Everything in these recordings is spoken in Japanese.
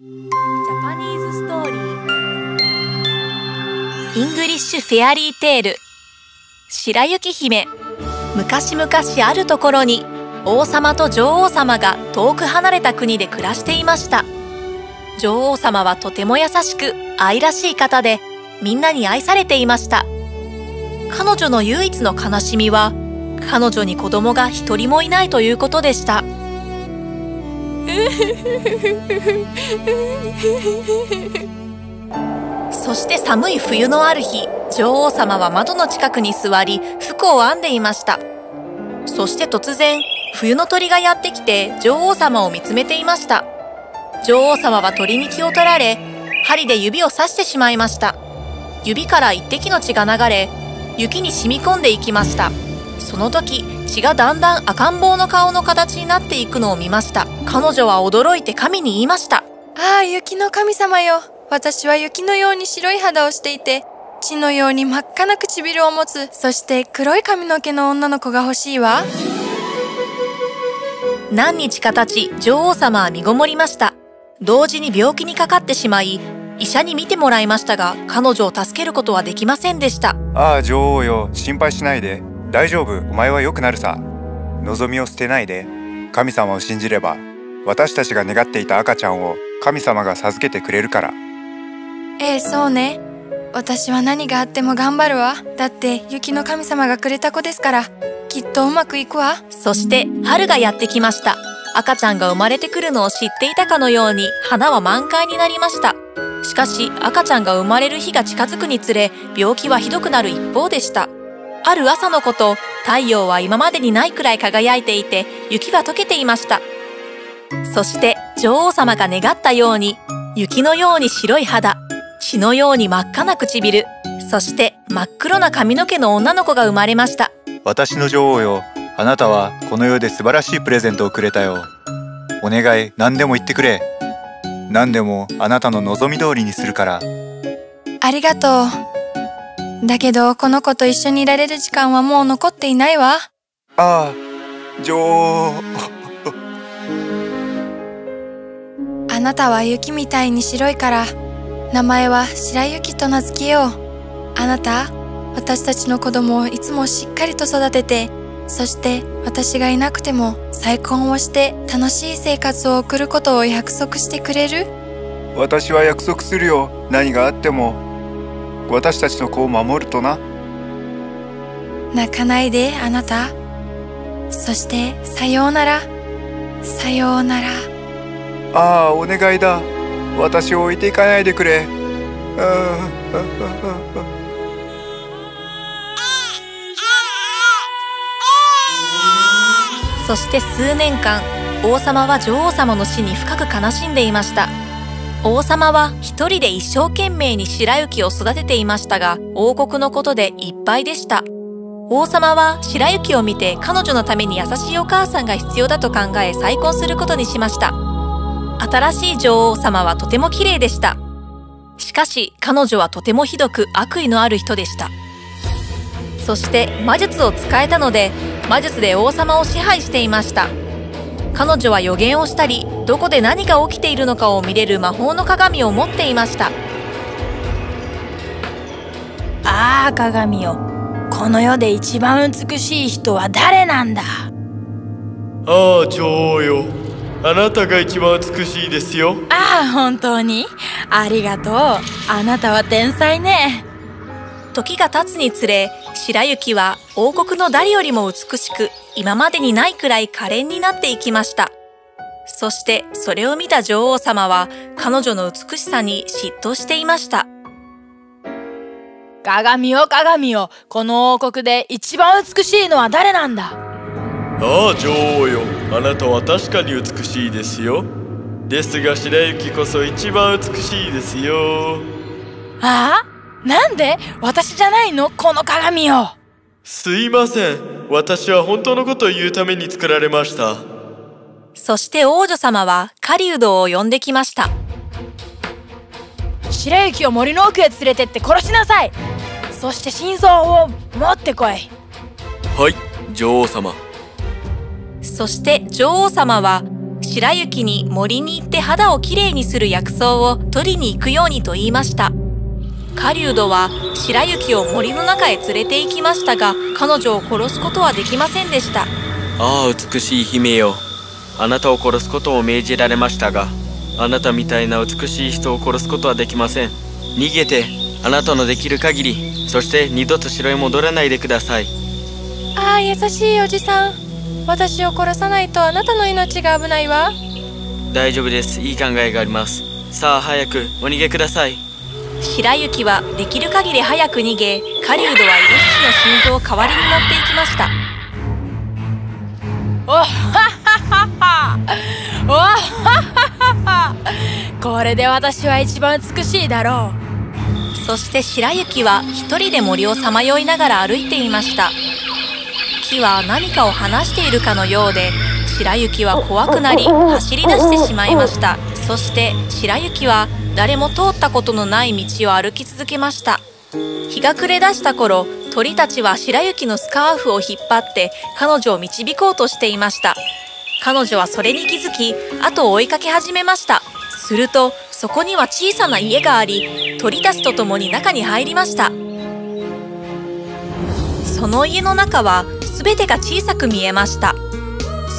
Japanese story English fairy tale 白雪姫。昔々あるところに王様と女王様が遠く離れた国で暮らしていました。女王様はとても優しく愛らしい方でみんなに愛されていました。彼女の唯一の悲しみは彼女に子供が一人もいないということでした。そして寒い冬のある日女王様は窓の近くに座り服を編んでいました。そして突然冬の鳥がやってきて女王様を見つめていました。女王様は鳥に気を取られ針で指を刺してしまいました。指から一滴の血が流れ雪に染み込んでいきました。その時血がだんだん赤ん坊の顔の形になっていくのを見ました。彼女は驚いて神に言いました。ああ雪の神様よ。私は雪のように白い肌をしていて血のように真っ赤な唇を持つそして黒い髪の毛の女の子が欲しいわ。何日か経ち女王様は身ごもりました。同時に病気にかかってしまい医者に診てもらいましたが彼女を助けることはできませんでした。ああ女王よ。心配しないで大丈夫お前は良くなるさ。望みを捨てないで。神様を信じれば私たちが願っていた赤ちゃんを神様が授けてくれるから。ええそうね。私は何があっても頑張るわ。だって雪の神様がくれた子ですから。きっとうまくいくわ。そして春がやってきました。赤ちゃんが生まれてくるのを知っていたかのように花は満開になりました。しかし赤ちゃんが生まれる日が近づくにつれ病気はひどくなる一方でしたある朝のこと太陽は今までにないくらい輝いていて雪が溶けていました。そして女王様が願ったように雪のように白い肌血のように真っ赤な唇そして真っ黒な髪の毛の女の子が生まれました。私の女王よあなたはこの世で素晴らしいプレゼントをくれたよ。お願い何でも言ってくれ。何でもあなたの望み通りにするから。ありがとうだけどこの子と一緒にいられる時間はもう残っていないわ。ああ女王あなたは雪みたいに白いから名前は白雪と名付けよう。あなた私たちの子供をいつもしっかりと育ててそして私がいなくても再婚をして楽しい生活を送ることを約束してくれる？私は約束するよ。何があっても私たちの子を守るとな。泣かないであなた。そしてさようなら。さようなら。ああお願いだ。私を置いていかないでくれ。ああそして数年間王様は女王様の死に深く悲しんでいました王様は一人で一生懸命に白雪を育てていましたが王国のことでいっぱいでした。王様は白雪を見て彼女のために優しいお母さんが必要だと考え再婚することにしました。新しい女王様はとても綺麗でした。しかし彼女はとてもひどく悪意のある人でした。そして魔術を使えたので魔術で王様を支配していました。彼女は予言をしたりどこで何が起きているのかを見れる魔法の鏡を持っていました。ああ鏡よ。この世で一番美しい人は誰なんだ？ああ女王よ。あなたが一番美しいですよ。ああ本当に？ありがとう。あなたは天才ね。時が経つにつれ白雪は王国の誰よりも美しく今までにないくらい可憐になっていきました。そしてそれを見た女王様は彼女の美しさに嫉妬していました。鏡よ鏡よこの王国で一番美しいのは誰なんだ？ああ女王よ。あなたは確かに美しいですよ。ですが白雪こそ一番美しいですよ。ああ？なんで私じゃないの？この鏡よすいません。私は本当のことを言うために作られました。そして王女様は狩人を呼んできました。白雪を森の奥へ連れてって殺しなさい。そして心臓を持ってこい。はい女王様。そして女王様は白雪に森に行って肌をきれいにする薬草を取りに行くようにと言いました狩人は白雪を森の中へ連れて行きましたが彼女を殺すことはできませんでした。ああ美しい姫よ。あなたを殺すことを命じられましたがあなたみたいな美しい人を殺すことはできません。逃げてあなたのできる限りそして二度と城へ戻らないでください。ああ優しいおじさん。私を殺さないとあなたの命が危ないわ。大丈夫です。いい考えがあります。さあ早くお逃げください白雪はできる限り早く逃げ狩人はイノシシの心臓を代わりに持っていきました。おはははおはははこれで私は一番美しいだろう。そして白雪は一人で森をさまよいながら歩いていました。木は何かを話しているかのようで白雪は怖くなり走り出してしまいました。そして白雪は誰も通ったことのない道を歩き続けました。日が暮れ出した頃鳥たちは白雪のスカーフを引っ張って彼女を導こうとしていました。彼女はそれに気づき後を追いかけ始めました。するとそこには小さな家があり鳥たちと共に中に入りました。その家の中は全てが小さく見えました。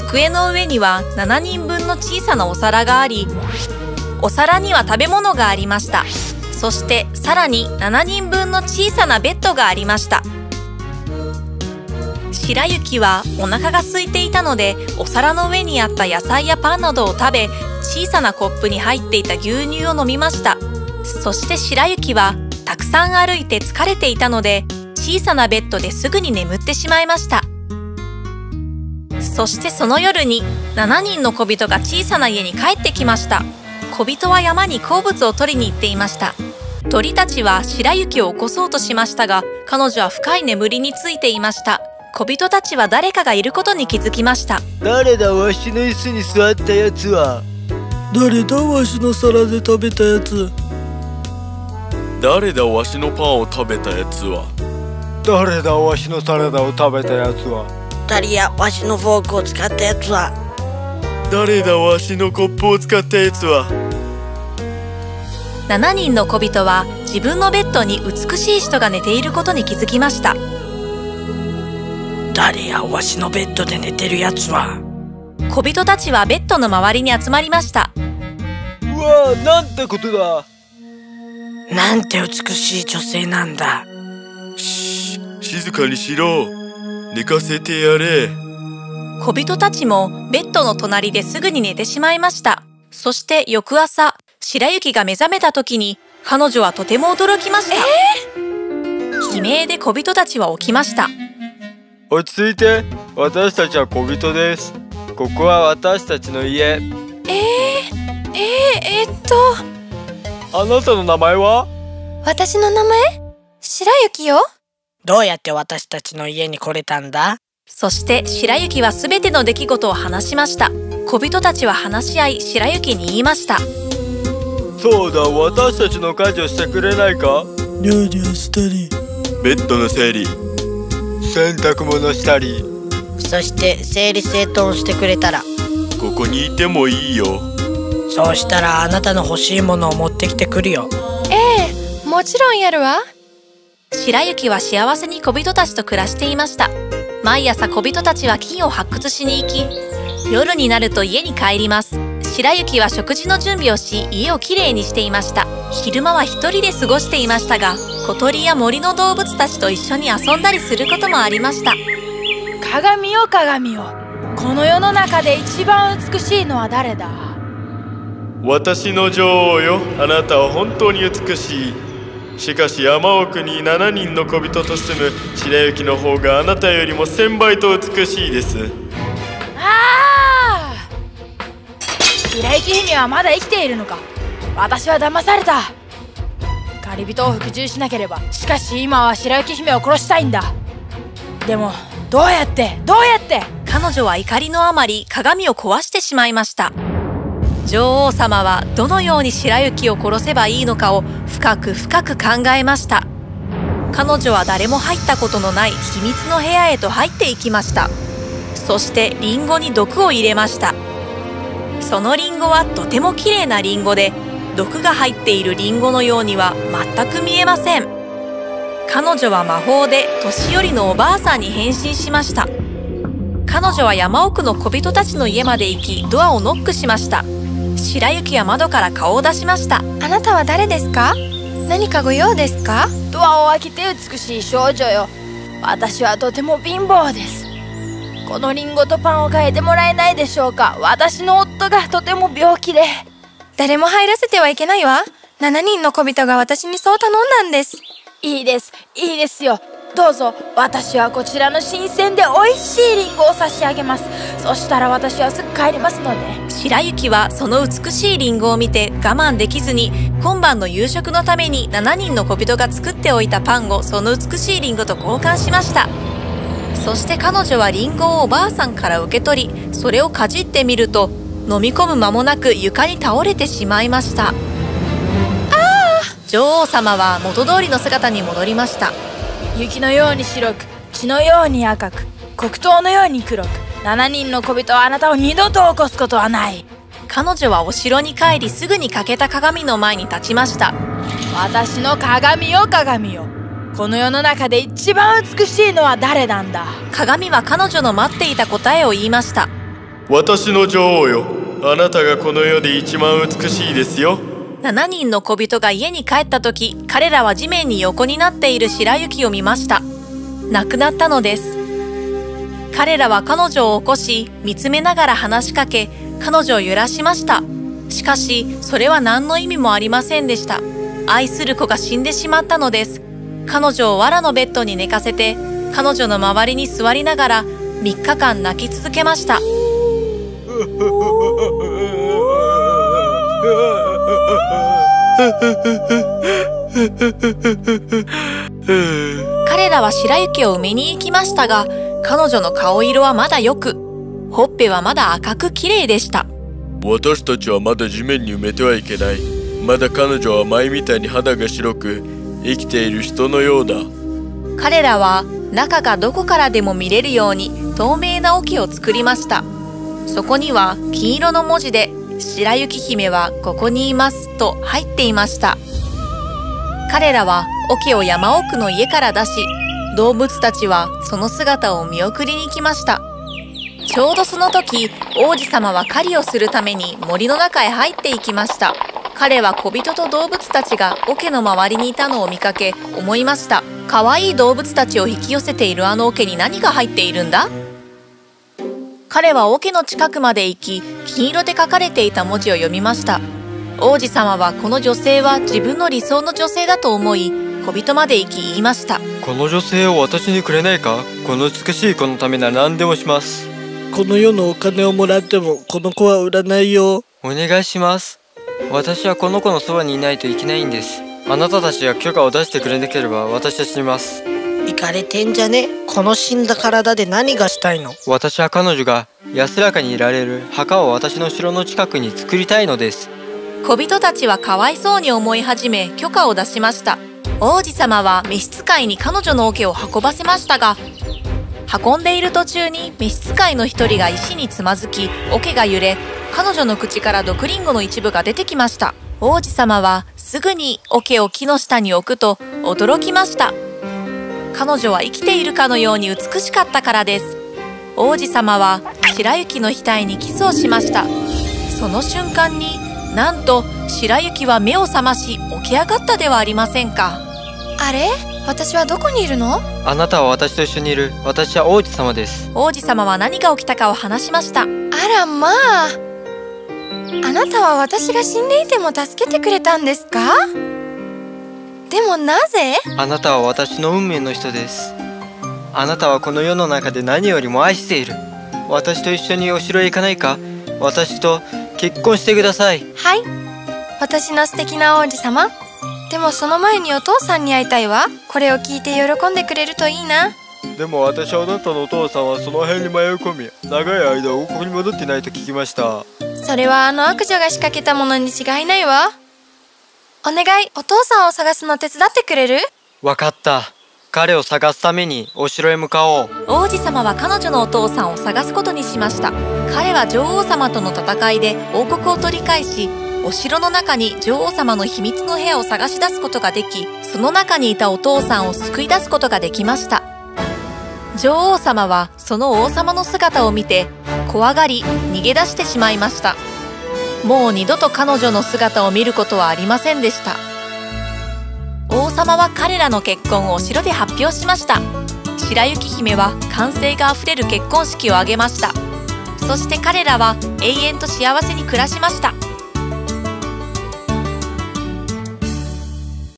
机の上には7人分の小さなお皿がありお皿には食べ物がありました。そしてさらに7人分の小さなベッドがありました。白雪はお腹が空いていたのでお皿の上にあった野菜やパンなどを食べ小さなコップに入っていた牛乳を飲みました。そして白雪はたくさん歩いて疲れていたので小さなベッドですぐに眠ってしまいました。そしてその夜に7人の小人が小さな家に帰ってきました。小人は山に好物を取りに行っていました。鳥たちは白雪を起こそうとしましたが彼女は深い眠りについていました。小人たちは誰かがいることに気づきました。誰だわしの椅子に座ったやつは？誰だわしの皿で食べたやつ誰だわしのパンを食べたやつは？誰だわしのサラダを食べたやつは？誰やわしのフォークを使ったやつは。誰だわしのコップを使ったやつは？7人の小人は自分のベッドに美しい人が寝ていることに気づきました。誰やわしのベッドで寝てるやつは？小人たちはベッドの周りに集まりました。うわなんてことだ。なんて美しい女性なんだ。し静かにしろ寝かせてやれ。小人たちもベッドの隣ですぐに寝てしまいました。そして翌朝白雪が目覚めた時に彼女はとても驚きました、えー、悲鳴で小人たちは起きました。落ち着いて。私たちは小人です。ここは私たちの家。えー、えー、えー、っと？あなたの名前は？私の名前？白雪よ？どうやって私たちの家に来れたんだ？そして白雪は全ての出来事を話しました。小人たちは話し合い白雪に言いました。そうだ私たちの家事をしてくれないか？料理をしたり。ベッドの整理。洗濯物したり。そして整理整頓してくれたら。ここにいてもいいよ。そうしたらあなたの欲しいものを持ってきてくるよ。ええもちろんやるわ白雪は幸せに小人たちと暮らしていました。毎朝小人たちは金を発掘しに行き夜になると家に帰ります。白雪は食事の準備をし家をきれいにしていました。昼間は一人で過ごしていましたが小鳥や森の動物たちと一緒に遊んだりすることもありました。鏡よ鏡よ。この世の中で一番美しいのは誰だ？私の女王よ。あなたは本当に美しいしかし山奥に7人の小人と住む白雪の方があなたよりも1000倍と美しいです。ああ白雪姫はまだ生きているのか?私は騙された!狩り人を服従しなければしかし今は白雪姫を殺したいんだ!でもどうやって?どうやって?彼女は怒りのあまり鏡を壊してしまいました女王様はどのように白雪を殺せばいいのかを深く深く考えました。彼女は誰も入ったことのない秘密の部屋へと入っていきました。そしてリンゴに毒を入れました。そのリンゴはとても綺麗なリンゴで毒が入っているリンゴのようには全く見えません。彼女は魔法で年寄りのおばあさんに変身しました。彼女は山奥の小人たちの家まで行きドアをノックしました。白雪は窓から顔を出しました。あなたは誰ですか？何かご用ですか？ドアを開けて美しい少女よ。私はとても貧乏です。このリンゴとパンを変えてもらえないでしょうか？私の夫がとても病気で。誰も入らせてはいけないわ。7人の小人が私にそう頼んだんです。いいです。いいですよどうぞ私はこちらの新鮮で美味しいリンゴを差し上げます。そしたら私はすぐ帰りますので。白雪はその美しいリンゴを見て我慢できずに今晩の夕食のために7人の小人が作っておいたパンをその美しいリンゴと交換しました。そして彼女はリンゴをおばあさんから受け取りそれをかじってみると飲み込む間もなく床に倒れてしまいました。女王様は元通りの姿に戻りました雪のように白く血のように赤く黒糖のように黒く7人の小人はあなたを二度と起こすことはない。彼女はお城に帰りすぐに欠けた鏡の前に立ちました。私の鏡よ鏡よ。この世の中で一番美しいのは誰なんだ。鏡は彼女の待っていた答えを言いました。私の女王よ。あなたがこの世で一番美しいですよ7人の小人が家に帰った時彼らは地面に横になっている白雪を見ました。亡くなったのです。彼らは彼女を起こし見つめながら話しかけ彼女を揺らしました。しかしそれは何の意味もありませんでした。愛する子が死んでしまったのです。彼女を藁のベッドに寝かせて彼女の周りに座りながら3日間泣き続けました。彼らは白雪を埋めに行きましたが彼女の顔色はまだ良くほっぺはまだ赤く綺麗でした。私たちはまだ地面に埋めてはいけない。まだ彼女は前みたいに肌が白く生きている人のようだ。彼らは中がどこからでも見れるように透明な桶を作りました。そこには金色の文字で「白雪姫はここにいます」と入っていました。彼らは桶を山奥の家から出し動物たちはその姿を見送りに来ました。ちょうどその時王子様は狩りをするために森の中へ入っていきました。彼は小人と動物たちが桶の周りにいたのを見かけ思いました。可愛い動物たちを引き寄せているあの桶に何が入っているんだ？彼は桶の近くまで行き金色で書かれていた文字を読みました。王子様はこの女性は自分の理想の女性だと思い小人まで行き言いました。この女性を私にくれないか？この美しい子のためなら何でもします。この世のお金をもらってもこの子は売らないよ。お願いします。私はこの子のそばにいないといけないんです。あなたたちが許可を出してくれなければ私は死にます行かれてんじゃね？この死んだ体で何がしたいの？私は彼女が安らかにいられる墓を私の城の近くに作りたいのです。小人たちはかわいそうに思い始め許可を出しました。王子様は召使いに彼女の桶を運ばせましたが運んでいる途中に召使いの一人が石につまずき桶が揺れ彼女の口から毒リンゴの一部が出てきました。王子様はすぐに桶を木の下に置くと驚きました彼女は生きているかのように美しかったからです。王子様は白雪の額にキスをしました。その瞬間になんと白雪は目を覚まし起き上がったではありませんか。あれ？私はどこにいるの？あなたは私と一緒にいる。私は王子様です。王子様は何が起きたかを話しました。あらまあ。あなたは私が死んでいても助けてくれたんですか？でもなぜ？あなたは私の運命の人です。あなたはこの世の中で何よりも愛している。私と一緒にお城へ行かないか？私と結婚してください。はい。私の素敵な王子様。でもその前にお父さんに会いたいわ。これを聞いて喜んでくれるといいな。でも私はあなたのお父さんはその辺に迷い込み長い間王国に戻っていないと聞きました。それはあの悪女が仕掛けたものに違いないわお願いお父さんを探すの手伝ってくれる？わかった。彼を探すためにお城へ向かおう。王子様は彼女のお父さんを探すことにしました。彼は女王様との戦いで王国を取り返しお城の中に女王様の秘密の部屋を探し出すことができその中にいたお父さんを救い出すことができました。女王様はその王様の姿を見て怖がり逃げ出してしまいましたもう二度と彼女の姿を見ることはありませんでした。王様は彼らの結婚をお城で発表しました。白雪姫は歓声があふれる結婚式を挙げました。そして彼らは永遠と幸せに暮らしました。